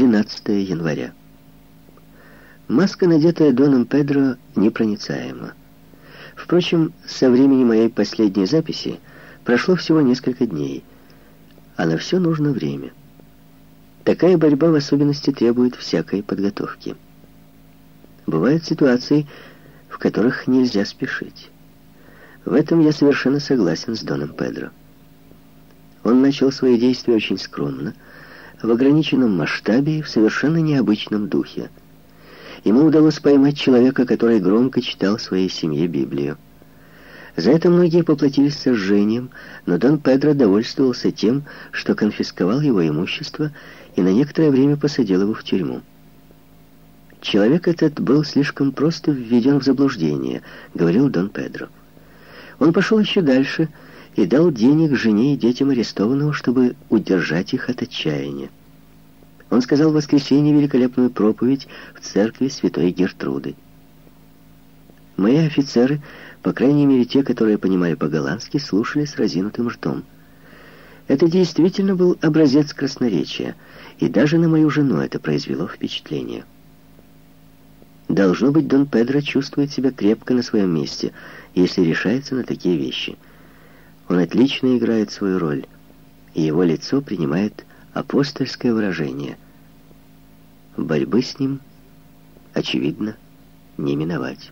13 января. Маска, надетая Доном Педро, непроницаема. Впрочем, со времени моей последней записи прошло всего несколько дней, а на все нужно время. Такая борьба в особенности требует всякой подготовки. Бывают ситуации, в которых нельзя спешить. В этом я совершенно согласен с Доном Педро. Он начал свои действия очень скромно, в ограниченном масштабе и в совершенно необычном духе. Ему удалось поймать человека, который громко читал своей семье Библию. За это многие поплатились сожжением, но Дон Педро довольствовался тем, что конфисковал его имущество и на некоторое время посадил его в тюрьму. «Человек этот был слишком просто введен в заблуждение», — говорил Дон Педро. Он пошел еще дальше и дал денег жене и детям арестованного, чтобы удержать их от отчаяния. Он сказал в воскресенье великолепную проповедь в церкви святой Гертруды. Мои офицеры, по крайней мере те, которые понимали по-голландски, слушали с разинутым ртом. Это действительно был образец красноречия, и даже на мою жену это произвело впечатление. Должно быть, Дон Педро чувствует себя крепко на своем месте, если решается на такие вещи. Он отлично играет свою роль, и его лицо принимает апостольское выражение. Борьбы с ним, очевидно, не миновать.